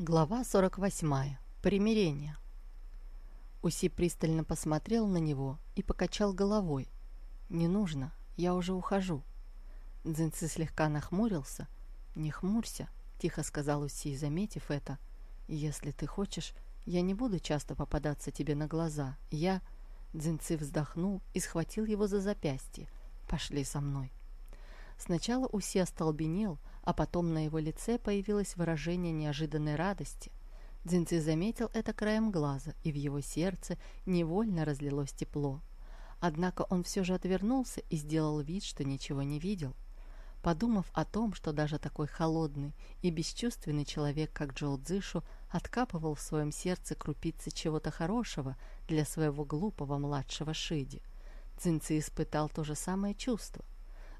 Глава 48. Примирение. Уси пристально посмотрел на него и покачал головой. «Не нужно, я уже ухожу». Дзинцы слегка нахмурился. «Не хмурься», — тихо сказал Уси, заметив это. «Если ты хочешь, я не буду часто попадаться тебе на глаза. Я...» Дзинцы вздохнул и схватил его за запястье. «Пошли со мной». Сначала Уси остолбенел, а потом на его лице появилось выражение неожиданной радости. Дзинци заметил это краем глаза, и в его сердце невольно разлилось тепло. Однако он все же отвернулся и сделал вид, что ничего не видел. Подумав о том, что даже такой холодный и бесчувственный человек, как Джоу Цзышу, откапывал в своем сердце крупицы чего-то хорошего для своего глупого младшего Шиди, Цзиньци испытал то же самое чувство –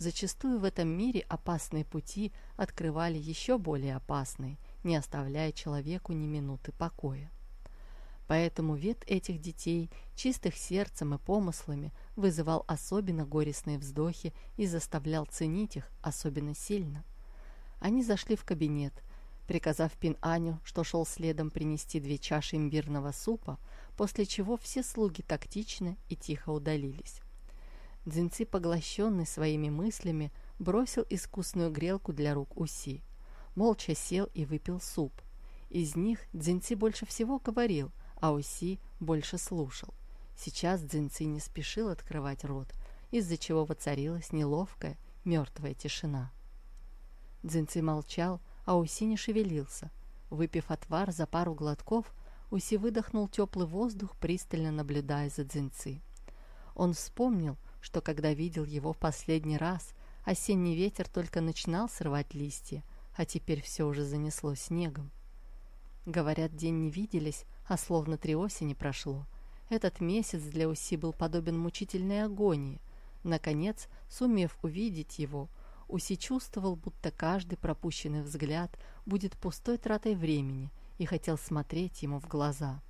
Зачастую в этом мире опасные пути открывали еще более опасные, не оставляя человеку ни минуты покоя. Поэтому вид этих детей, чистых сердцем и помыслами, вызывал особенно горестные вздохи и заставлял ценить их особенно сильно. Они зашли в кабинет, приказав Пин-Аню, что шел следом принести две чаши имбирного супа, после чего все слуги тактично и тихо удалились. Дзинци, поглощенный своими мыслями, бросил искусную грелку для рук Уси. Молча сел и выпил суп. Из них Дзинци больше всего говорил, а Уси больше слушал. Сейчас Дзинци не спешил открывать рот, из-за чего воцарилась неловкая, мертвая тишина. Дзинци молчал, а Уси не шевелился. Выпив отвар за пару глотков, Уси выдохнул теплый воздух, пристально наблюдая за Дзинци. Он вспомнил, что когда видел его в последний раз, осенний ветер только начинал срывать листья, а теперь все уже занесло снегом. Говорят, день не виделись, а словно три осени прошло. Этот месяц для Уси был подобен мучительной агонии. Наконец, сумев увидеть его, Уси чувствовал, будто каждый пропущенный взгляд будет пустой тратой времени и хотел смотреть ему в глаза.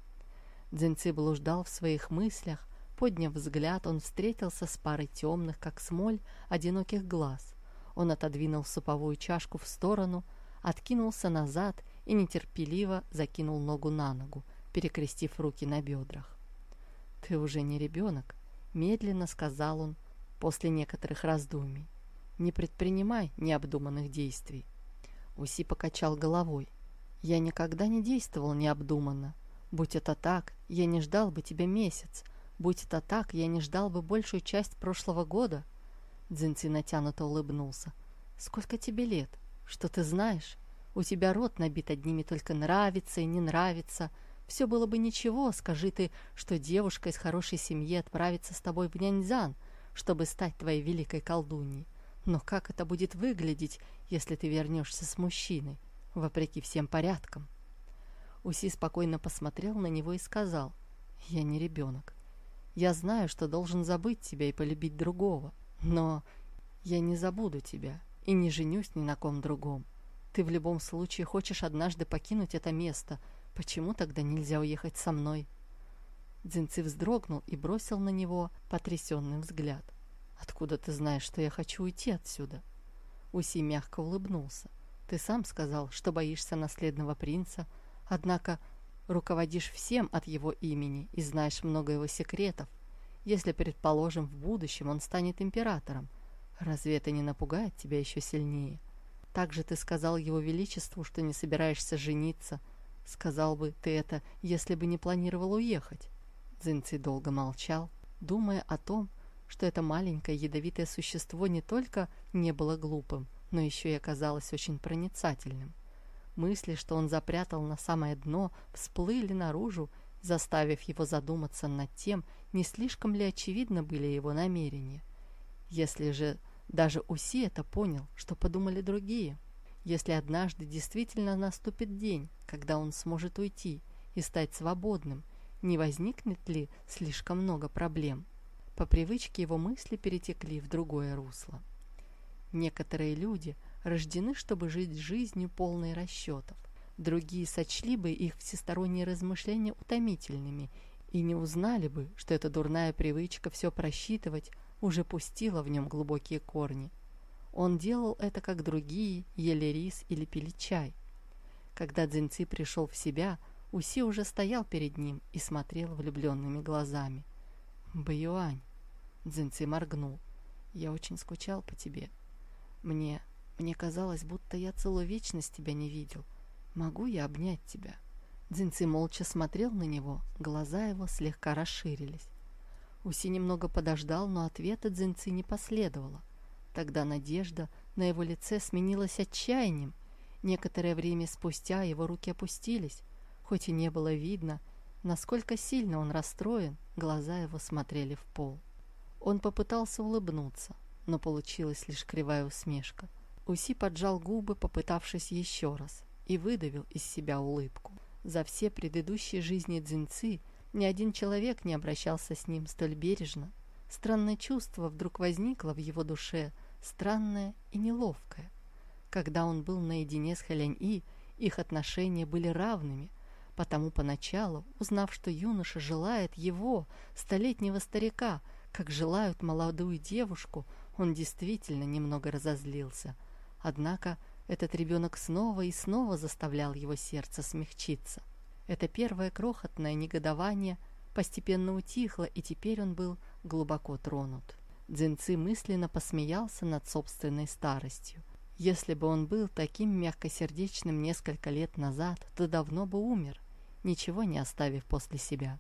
Дзинци блуждал в своих мыслях, Подняв взгляд, он встретился с парой темных, как смоль, одиноких глаз. Он отодвинул суповую чашку в сторону, откинулся назад и нетерпеливо закинул ногу на ногу, перекрестив руки на бедрах. «Ты уже не ребенок», — медленно сказал он после некоторых раздумий. «Не предпринимай необдуманных действий». Уси покачал головой. «Я никогда не действовал необдуманно. Будь это так, я не ждал бы тебя месяц, Будь это так, я не ждал бы большую часть прошлого года. Дзинци натянуто улыбнулся. Сколько тебе лет? Что ты знаешь? У тебя рот набит одними только нравится и не нравится. Все было бы ничего, скажи ты, что девушка из хорошей семьи отправится с тобой в Няньзян, чтобы стать твоей великой колдуньей. Но как это будет выглядеть, если ты вернешься с мужчиной, вопреки всем порядкам? Уси спокойно посмотрел на него и сказал, «Я не ребенок. Я знаю, что должен забыть тебя и полюбить другого, но я не забуду тебя и не женюсь ни на ком другом. Ты в любом случае хочешь однажды покинуть это место. Почему тогда нельзя уехать со мной?» Дзинцы вздрогнул и бросил на него потрясенный взгляд. «Откуда ты знаешь, что я хочу уйти отсюда?» Уси мягко улыбнулся. «Ты сам сказал, что боишься наследного принца, однако руководишь всем от его имени и знаешь много его секретов. Если, предположим, в будущем он станет императором, разве это не напугает тебя еще сильнее? Также ты сказал его величеству, что не собираешься жениться. Сказал бы ты это, если бы не планировал уехать. Цзиньци долго молчал, думая о том, что это маленькое ядовитое существо не только не было глупым, но еще и оказалось очень проницательным. Мысли, что он запрятал на самое дно, всплыли наружу, заставив его задуматься над тем, не слишком ли очевидно были его намерения. Если же даже Уси это понял, что подумали другие. Если однажды действительно наступит день, когда он сможет уйти и стать свободным, не возникнет ли слишком много проблем? По привычке его мысли перетекли в другое русло. Некоторые люди – рождены, чтобы жить жизнью полной расчетов. Другие сочли бы их всесторонние размышления утомительными и не узнали бы, что эта дурная привычка все просчитывать уже пустила в нем глубокие корни. Он делал это, как другие, ели рис или пили чай. Когда Дзинци пришел в себя, Уси уже стоял перед ним и смотрел влюбленными глазами. «Баюань!» Дзинци моргнул. «Я очень скучал по тебе. Мне... мне казалось, будто я целую вечность тебя не видел. Могу я обнять тебя?» Дзинци молча смотрел на него, глаза его слегка расширились. Уси немного подождал, но ответа Дзинци не последовало. Тогда надежда на его лице сменилась отчаянием. Некоторое время спустя его руки опустились. Хоть и не было видно, насколько сильно он расстроен, глаза его смотрели в пол. Он попытался улыбнуться, но получилась лишь кривая усмешка. Уси поджал губы, попытавшись еще раз, и выдавил из себя улыбку. За все предыдущие жизни Дзинцы ни один человек не обращался с ним столь бережно. Странное чувство вдруг возникло в его душе, странное и неловкое. Когда он был наедине с Хэлянь-И, их отношения были равными, потому поначалу, узнав, что юноша желает его, столетнего старика, как желают молодую девушку, он действительно немного разозлился. Однако этот ребенок снова и снова заставлял его сердце смягчиться. Это первое крохотное негодование постепенно утихло, и теперь он был глубоко тронут. Дзинцы мысленно посмеялся над собственной старостью. Если бы он был таким мягкосердечным несколько лет назад, то давно бы умер, ничего не оставив после себя.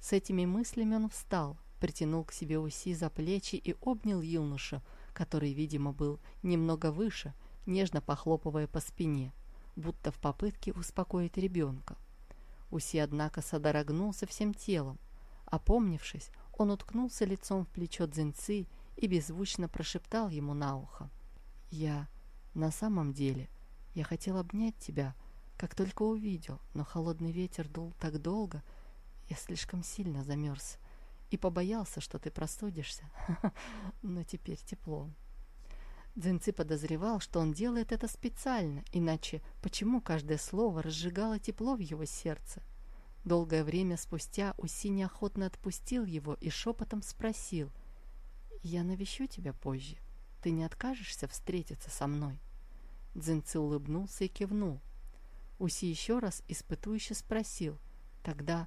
С этими мыслями он встал, притянул к себе Уси за плечи и обнял юношу, который, видимо, был немного выше, нежно похлопывая по спине, будто в попытке успокоить ребенка. Уси, однако, содрогнулся всем телом. Опомнившись, он уткнулся лицом в плечо Дзинцы и беззвучно прошептал ему на ухо. «Я... на самом деле... Я хотел обнять тебя, как только увидел, но холодный ветер дул так долго, я слишком сильно замерз и побоялся, что ты простудишься. Но теперь тепло. Дзинцы подозревал, что он делает это специально, иначе почему каждое слово разжигало тепло в его сердце? Долгое время спустя Уси неохотно отпустил его и шепотом спросил, «Я навещу тебя позже. Ты не откажешься встретиться со мной?» Дзинцы улыбнулся и кивнул. Уси еще раз испытующе спросил, «Тогда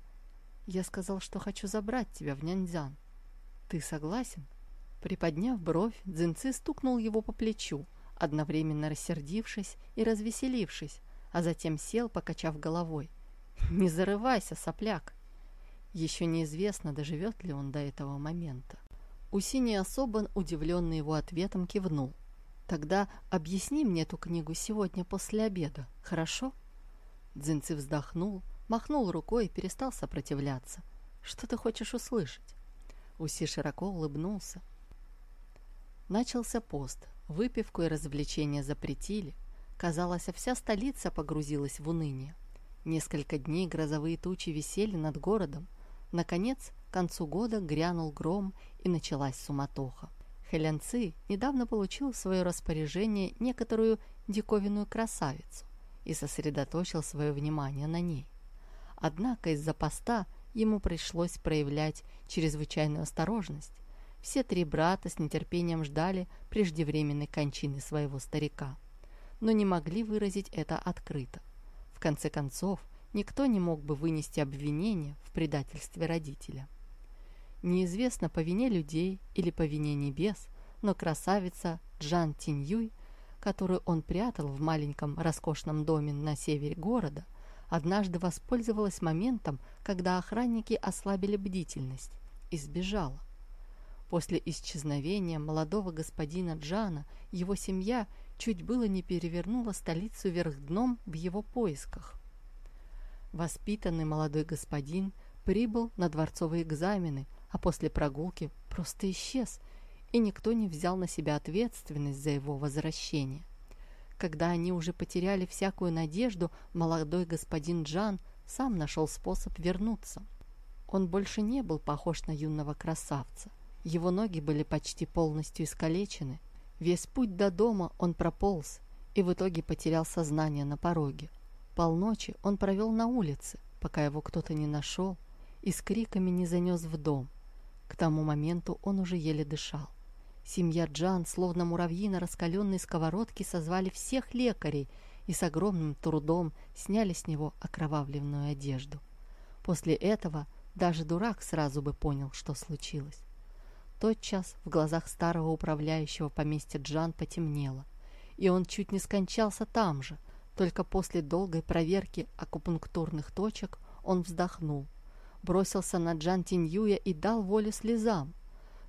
я сказал, что хочу забрать тебя в Няньцзян. Ты согласен?» Приподняв бровь, Дзинцы стукнул его по плечу, одновременно рассердившись и развеселившись, а затем сел, покачав головой. «Не зарывайся, сопляк!» Еще неизвестно, доживет ли он до этого момента. Уси не особо удивленный его ответом кивнул. «Тогда объясни мне эту книгу сегодня после обеда, хорошо?» Дзинцы вздохнул, махнул рукой и перестал сопротивляться. «Что ты хочешь услышать?» Уси широко улыбнулся. Начался пост, выпивку и развлечения запретили. Казалось, вся столица погрузилась в уныние. Несколько дней грозовые тучи висели над городом. Наконец, к концу года грянул гром и началась суматоха. Хэлянцы недавно получил в свое распоряжение некоторую диковинную красавицу и сосредоточил свое внимание на ней. Однако из-за поста ему пришлось проявлять чрезвычайную осторожность, все три брата с нетерпением ждали преждевременной кончины своего старика, но не могли выразить это открыто. В конце концов, никто не мог бы вынести обвинение в предательстве родителя. Неизвестно по вине людей или по вине небес, но красавица Джан Тиньюй, которую он прятал в маленьком роскошном доме на севере города, однажды воспользовалась моментом, когда охранники ослабили бдительность, и сбежала. После исчезновения молодого господина Джана его семья чуть было не перевернула столицу вверх дном в его поисках. Воспитанный молодой господин прибыл на дворцовые экзамены, а после прогулки просто исчез, и никто не взял на себя ответственность за его возвращение. Когда они уже потеряли всякую надежду, молодой господин Джан сам нашел способ вернуться. Он больше не был похож на юного красавца. Его ноги были почти полностью искалечены. Весь путь до дома он прополз и в итоге потерял сознание на пороге. Полночи он провел на улице, пока его кто-то не нашел и с криками не занес в дом. К тому моменту он уже еле дышал. Семья Джан, словно муравьи на раскаленной сковородке, созвали всех лекарей и с огромным трудом сняли с него окровавленную одежду. После этого даже дурак сразу бы понял, что случилось. Тотчас в глазах старого управляющего поместья Джан потемнело, и он чуть не скончался там же, только после долгой проверки акупунктурных точек он вздохнул, бросился на Джан Тиньюя и дал волю слезам.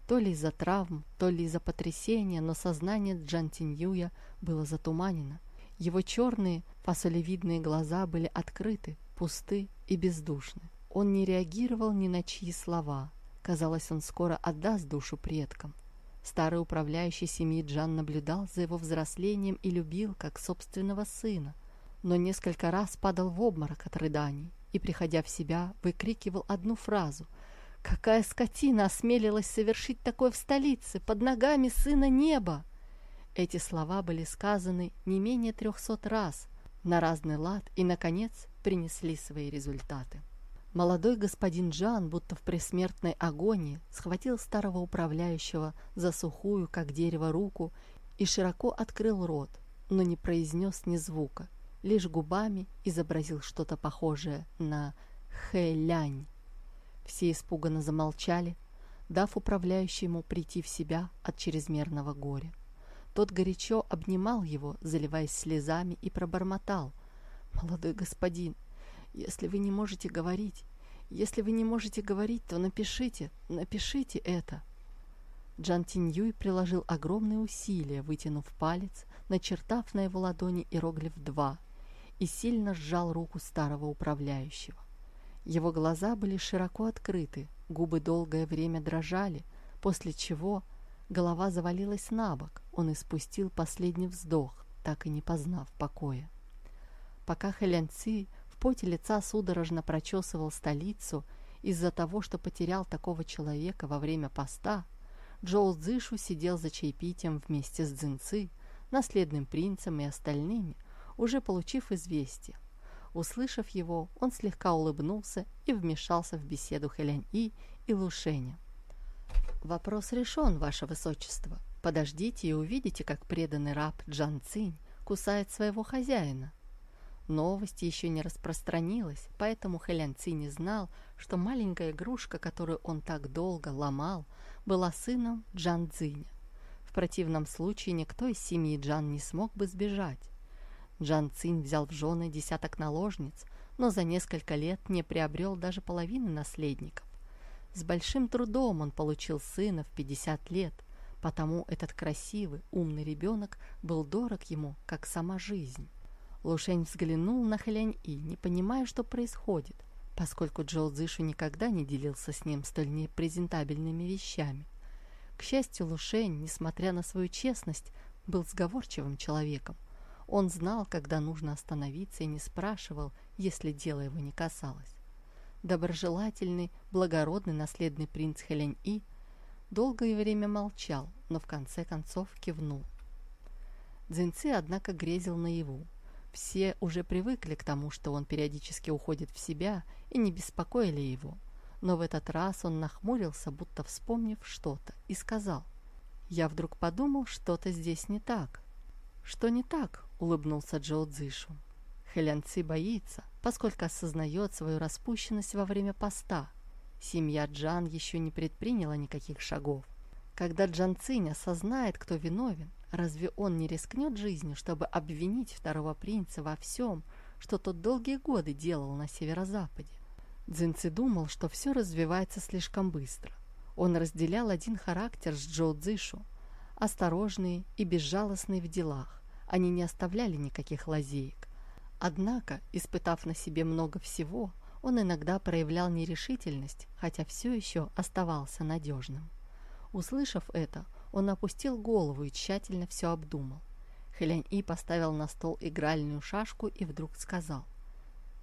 То ли из-за травм, то ли из-за потрясения, но сознание Джан Тиньюя было затуманено. Его черные фасолевидные глаза были открыты, пусты и бездушны. Он не реагировал ни на чьи слова. Казалось, он скоро отдаст душу предкам. Старый управляющий семьи Джан наблюдал за его взрослением и любил, как собственного сына, но несколько раз падал в обморок от рыданий и, приходя в себя, выкрикивал одну фразу «Какая скотина осмелилась совершить такое в столице, под ногами сына неба!» Эти слова были сказаны не менее трехсот раз, на разный лад и, наконец, принесли свои результаты. Молодой господин Джан, будто в пресмертной агонии, схватил старого управляющего за сухую, как дерево, руку и широко открыл рот, но не произнес ни звука, лишь губами изобразил что-то похожее на «хэ-лянь». Все испуганно замолчали, дав управляющему прийти в себя от чрезмерного горя. Тот горячо обнимал его, заливаясь слезами, и пробормотал. «Молодой господин, если вы не можете говорить, если вы не можете говорить, то напишите, напишите это. Джан Тиньюй приложил огромные усилия, вытянув палец, начертав на его ладони иероглиф 2 и сильно сжал руку старого управляющего. Его глаза были широко открыты, губы долгое время дрожали, после чего голова завалилась на бок, он испустил последний вздох, так и не познав покоя. Пока Хэлян Ци поте лица судорожно прочесывал столицу из-за того, что потерял такого человека во время поста, Джоу Цзышу сидел за чаепитием вместе с Цзинцы, наследным принцем и остальными, уже получив известие. Услышав его, он слегка улыбнулся и вмешался в беседу Хэлянь-И и Лушеня. «Вопрос решен, ваше высочество. Подождите и увидите, как преданный раб Джан Цинь кусает своего хозяина. Новость еще не распространилась, поэтому Хэлян Ци не знал, что маленькая игрушка, которую он так долго ломал, была сыном Джан Цзиня. В противном случае никто из семьи Джан не смог бы сбежать. Джан Цинь взял в жены десяток наложниц, но за несколько лет не приобрел даже половины наследников. С большим трудом он получил сына в 50 лет, потому этот красивый, умный ребенок был дорог ему, как сама жизнь. Лушень взглянул на Хэлянь-И, не понимая, что происходит, поскольку Джоу Цзышу никогда не делился с ним столь непрезентабельными вещами. К счастью, Лушень, несмотря на свою честность, был сговорчивым человеком. Он знал, когда нужно остановиться и не спрашивал, если дело его не касалось. Доброжелательный, благородный наследный принц Хэлянь-И долгое время молчал, но в конце концов кивнул. Дзинцы, однако, грезил наяву. Все уже привыкли к тому, что он периодически уходит в себя, и не беспокоили его. Но в этот раз он нахмурился, будто вспомнив что-то, и сказал, «Я вдруг подумал, что-то здесь не так». «Что не так?» — улыбнулся Джоу Цзишу. Хэлян Ци боится, поскольку осознает свою распущенность во время поста. Семья Джан еще не предприняла никаких шагов. Когда Джан Цинь осознает, кто виновен, Разве он не рискнет жизнью, чтобы обвинить второго принца во всем, что тот долгие годы делал на северо-западе? Цзиньци думал, что все развивается слишком быстро. Он разделял один характер с Джоу Цзишу, осторожный и безжалостный в делах. Они не оставляли никаких лазеек. Однако, испытав на себе много всего, он иногда проявлял нерешительность, хотя все еще оставался надежным. Услышав это, он опустил голову и тщательно все обдумал. Хэлянь-И поставил на стол игральную шашку и вдруг сказал.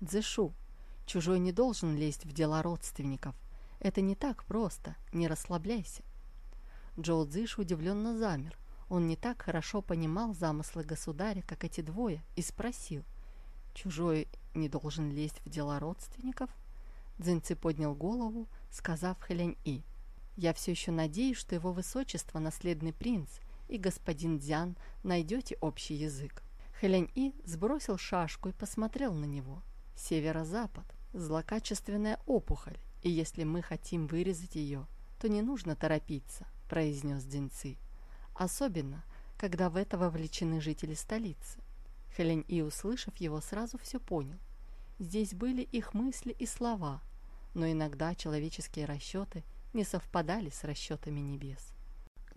«Дзэшу, чужой не должен лезть в дела родственников. Это не так просто, не расслабляйся». Джоу Цзыш удивленно замер. Он не так хорошо понимал замыслы государя, как эти двое, и спросил. «Чужой не должен лезть в дела родственников?» Цзиньцы поднял голову, сказав Хэлянь-И. Я все еще надеюсь, что его высочество, наследный принц, и господин Дзян найдете общий язык. Хэлянь-И сбросил шашку и посмотрел на него. Северо-запад – злокачественная опухоль, и если мы хотим вырезать ее, то не нужно торопиться, произнес Дзинцы. Особенно, когда в это вовлечены жители столицы. Хэлянь-И, услышав его, сразу все понял. Здесь были их мысли и слова, но иногда человеческие расчеты не совпадали с расчетами небес.